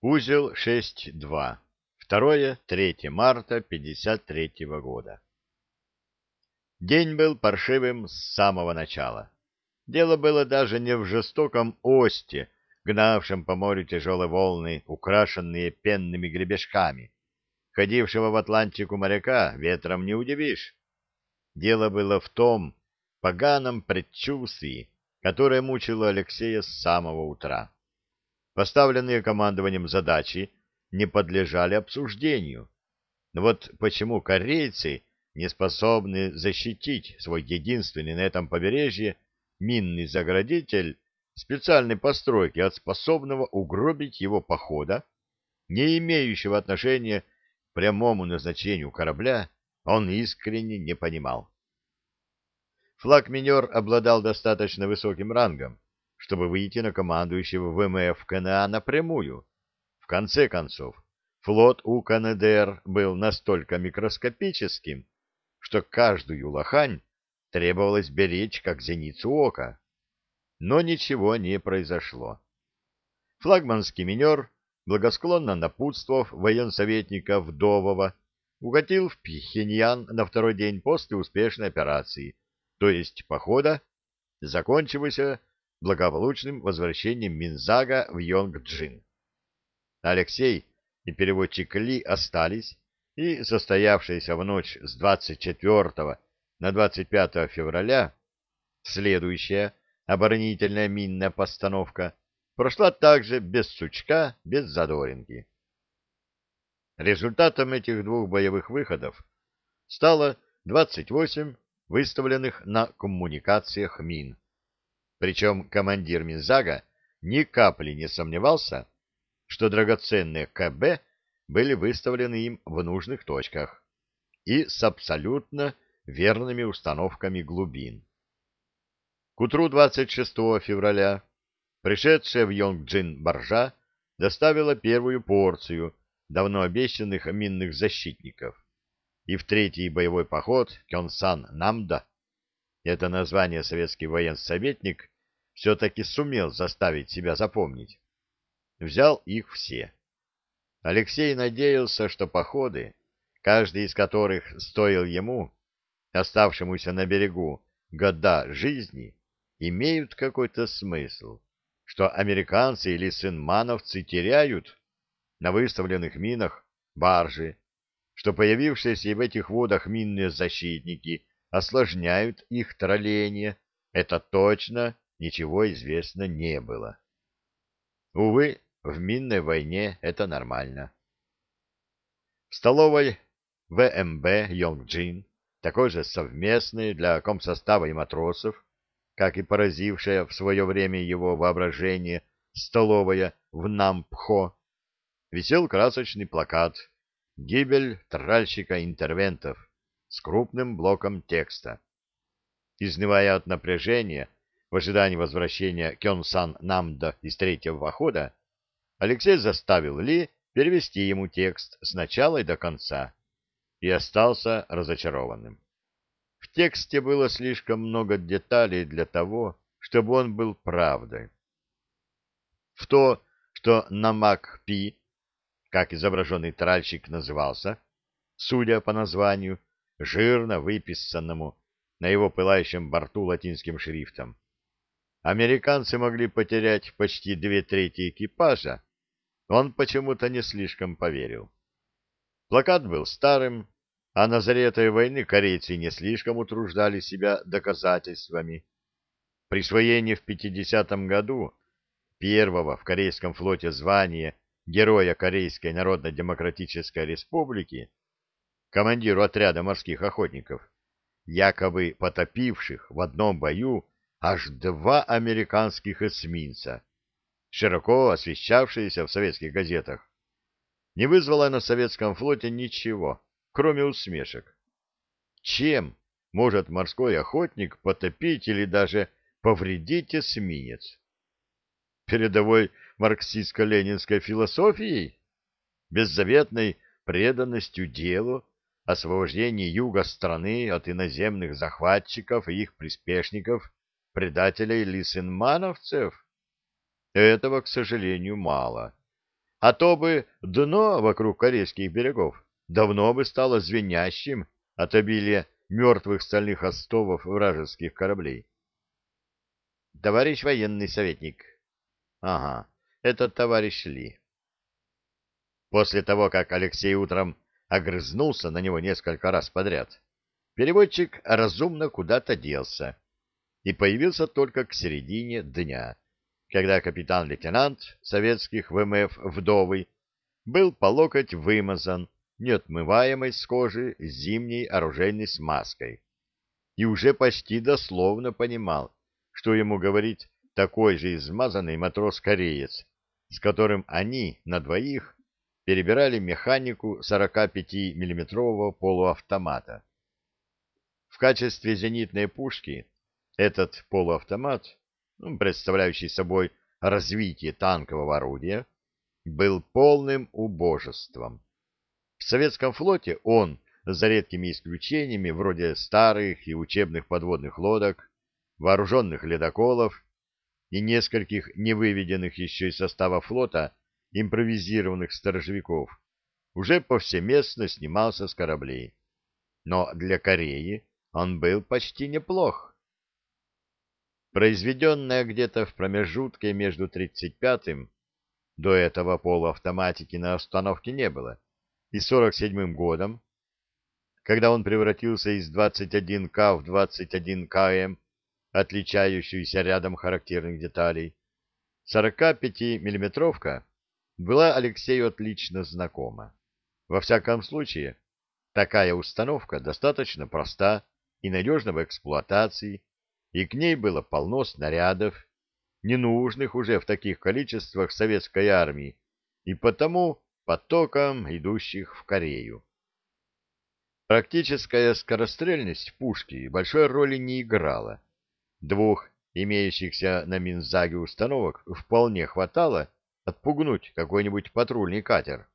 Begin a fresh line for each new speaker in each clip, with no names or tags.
Узел 6.2. 2-3 марта 53 года. День был паршивым с самого начала. Дело было даже не в жестоком осте, гнавшем по морю тяжелые волны, украшенные пенными гребешками. Ходившего в Атлантику моряка ветром не удивишь. Дело было в том поганом предчувствии, которое мучило Алексея с самого утра. Поставленные командованием задачи не подлежали обсуждению. Но вот почему корейцы не способны защитить свой единственный на этом побережье минный заградитель специальной постройки от способного угробить его похода, не имеющего отношения к прямому назначению корабля, он искренне не понимал. Флаг-минер обладал достаточно высоким рангом, чтобы выйти на командующего ВМФ КНА напрямую. В конце концов, флот у КНДР был настолько микроскопическим, что каждую лохань требовалось беречь как зеницу ока. Но ничего не произошло. Флагманский минер, благосклонно напутствовав военсоветника Вдового, укатил в Пхеньян на второй день после успешной операции, то есть похода, закончившегося благополучным возвращением Минзага в Йонг-Джин. Алексей и переводчик Ли остались, и состоявшаяся в ночь с 24 на 25 февраля следующая оборонительная минная постановка прошла также без сучка, без задоринки. Результатом этих двух боевых выходов стало 28 выставленных на коммуникациях мин, причем командир Минзага ни капли не сомневался, что драгоценные КБ были выставлены им в нужных точках и с абсолютно верными установками глубин. К утру 26 февраля пришедшая в Йонгджин баржа доставила первую порцию давно обещанных минных защитников, и в третий боевой поход Кёнсан-Намда это название советский военсоветник все-таки сумел заставить себя запомнить. Взял их все. Алексей надеялся, что походы, каждый из которых стоил ему, оставшемуся на берегу, года жизни, имеют какой-то смысл, что американцы или сынмановцы теряют на выставленных минах баржи, что появившиеся в этих водах минные защитники осложняют их тролление, это точно ничего известно не было. Увы, в минной войне это нормально. В столовой ВМБ Йонгджин, такой же совместный для комсостава и матросов, как и поразившая в свое время его воображение столовая в Нампхо, висел красочный плакат «Гибель тральщика-интервентов» с крупным блоком текста. Изнывая от напряжения в ожидании возвращения Кёнсан Намда из третьего похода, Алексей заставил Ли перевести ему текст с начала и до конца и остался разочарованным. В тексте было слишком много деталей для того, чтобы он был правдой. В то, что Намак Пи, как изображенный тральщик назывался, судя по названию, жирно выписанному на его пылающем борту латинским шрифтом. Американцы могли потерять почти две трети экипажа, он почему-то не слишком поверил. Плакат был старым, а на заре этой войны корейцы не слишком утруждали себя доказательствами. Присвоение в 50-м году первого в корейском флоте звания Героя Корейской Народно-Демократической Республики командиру отряда морских охотников, якобы потопивших в одном бою аж два американских эсминца, широко освещавшиеся в советских газетах, не вызвало на советском флоте ничего, кроме усмешек. Чем может морской охотник потопить или даже повредить эсминец? Передовой марксистско-ленинской философией? Беззаветной преданностью делу освобождении юга страны от иноземных захватчиков и их приспешников, предателей лисенмановцев? Этого, к сожалению, мало. А то бы дно вокруг корейских берегов давно бы стало звенящим от обилия мертвых стальных остовов вражеских кораблей. Товарищ военный советник. Ага, это товарищ Ли. После того, как Алексей утром огрызнулся на него несколько раз подряд, переводчик разумно куда-то делся и появился только к середине дня, когда капитан-лейтенант советских ВМФ Вдовый был по локоть вымазан неотмываемой с кожи зимней оружейной смазкой и уже почти дословно понимал, что ему говорит такой же измазанный матрос-кореец, с которым они на двоих перебирали механику 45-миллиметрового полуавтомата. В качестве зенитной пушки этот полуавтомат, ну, представляющий собой развитие танкового орудия, был полным убожеством. В советском флоте он, за редкими исключениями, вроде старых и учебных подводных лодок, вооруженных ледоколов и нескольких невыведенных еще из состава флота импровизированных сторожевиков, уже повсеместно снимался с кораблей. Но для Кореи он был почти неплох. Произведенная где-то в промежутке между 35-м, до этого полуавтоматики на остановке не было, и 47-м годом, когда он превратился из 21К в 21КМ, отличающуюся рядом характерных деталей, 45-миллиметровка была Алексею отлично знакома. Во всяком случае, такая установка достаточно проста и надежна в эксплуатации, и к ней было полно снарядов, ненужных уже в таких количествах советской армии, и потому потоком идущих в Корею. Практическая скорострельность пушки большой роли не играла. Двух имеющихся на Минзаге установок вполне хватало, отпугнуть какой-нибудь патрульный катер.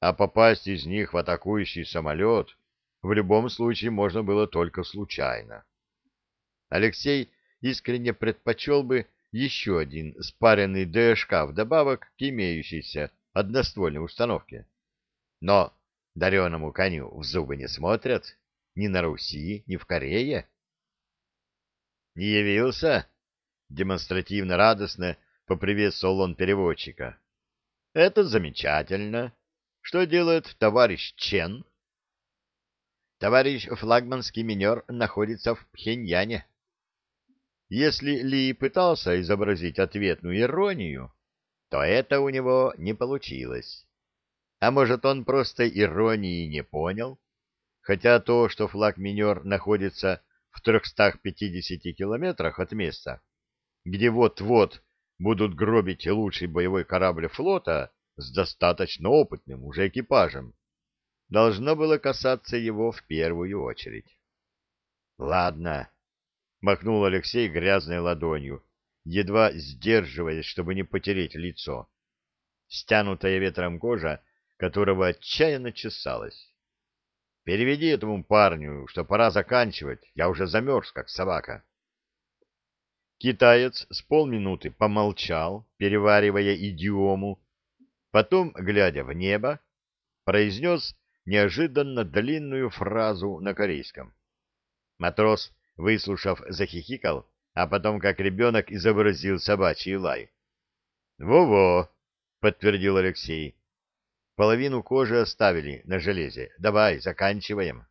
А попасть из них в атакующий самолет в любом случае можно было только случайно. Алексей искренне предпочел бы еще один спаренный ДШК вдобавок к имеющейся одноствольной установке. Но дареному коню в зубы не смотрят ни на Руси, ни в Корее. «Не явился?» Демонстративно радостно поприветствовал он переводчика. — Это замечательно. Что делает товарищ Чен? — Товарищ флагманский минер находится в Пхеньяне. Если Ли пытался изобразить ответную иронию, то это у него не получилось. А может, он просто иронии не понял? Хотя то, что флаг-минер находится в 350 километрах от места, где вот-вот будут гробить лучший боевой корабль флота с достаточно опытным уже экипажем, должно было касаться его в первую очередь. — Ладно, — махнул Алексей грязной ладонью, едва сдерживаясь, чтобы не потереть лицо. Стянутая ветром кожа, которого отчаянно чесалась. — Переведи этому парню, что пора заканчивать, я уже замерз, как собака. — Китаец с полминуты помолчал, переваривая идиому, потом, глядя в небо, произнес неожиданно длинную фразу на корейском. Матрос, выслушав, захихикал, а потом, как ребенок, изобразил собачий лай. «Во-во!» — подтвердил Алексей. «Половину кожи оставили на железе. Давай, заканчиваем».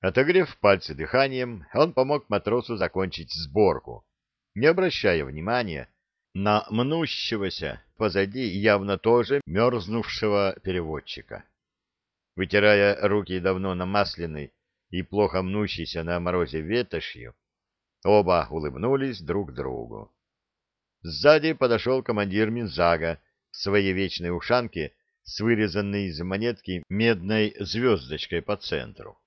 Отогрев пальцы дыханием, он помог матросу закончить сборку, не обращая внимания на мнущегося позади явно тоже мерзнувшего переводчика. Вытирая руки давно намасленной и плохо мнущейся на морозе ветошью, оба улыбнулись друг другу. Сзади подошел командир Минзага в своей вечной ушанке с вырезанной из монетки медной звездочкой по центру.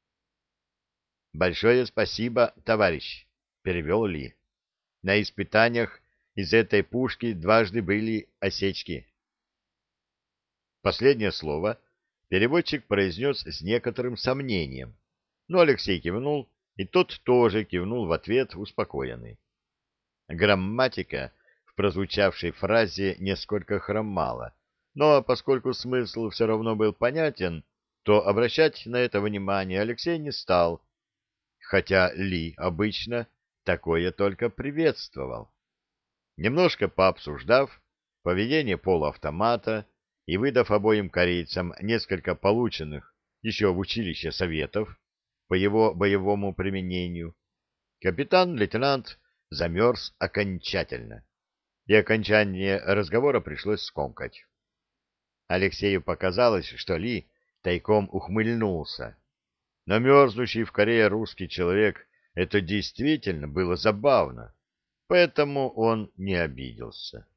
Большое спасибо, товарищ, перевел Ли. На испытаниях из этой пушки дважды были осечки. Последнее слово переводчик произнес с некоторым сомнением, но Алексей кивнул, и тот тоже кивнул в ответ успокоенный. Грамматика в прозвучавшей фразе несколько хромало, но поскольку смысл все равно был понятен, то обращать на это внимание Алексей не стал, хотя Ли обычно такое только приветствовал. Немножко пообсуждав поведение полуавтомата и выдав обоим корейцам несколько полученных еще в училище советов по его боевому применению, капитан-лейтенант замерз окончательно, и окончание разговора пришлось скомкать. Алексею показалось, что Ли тайком ухмыльнулся. Но мерзнущий в Корее русский человек — это действительно было забавно, поэтому он не обиделся.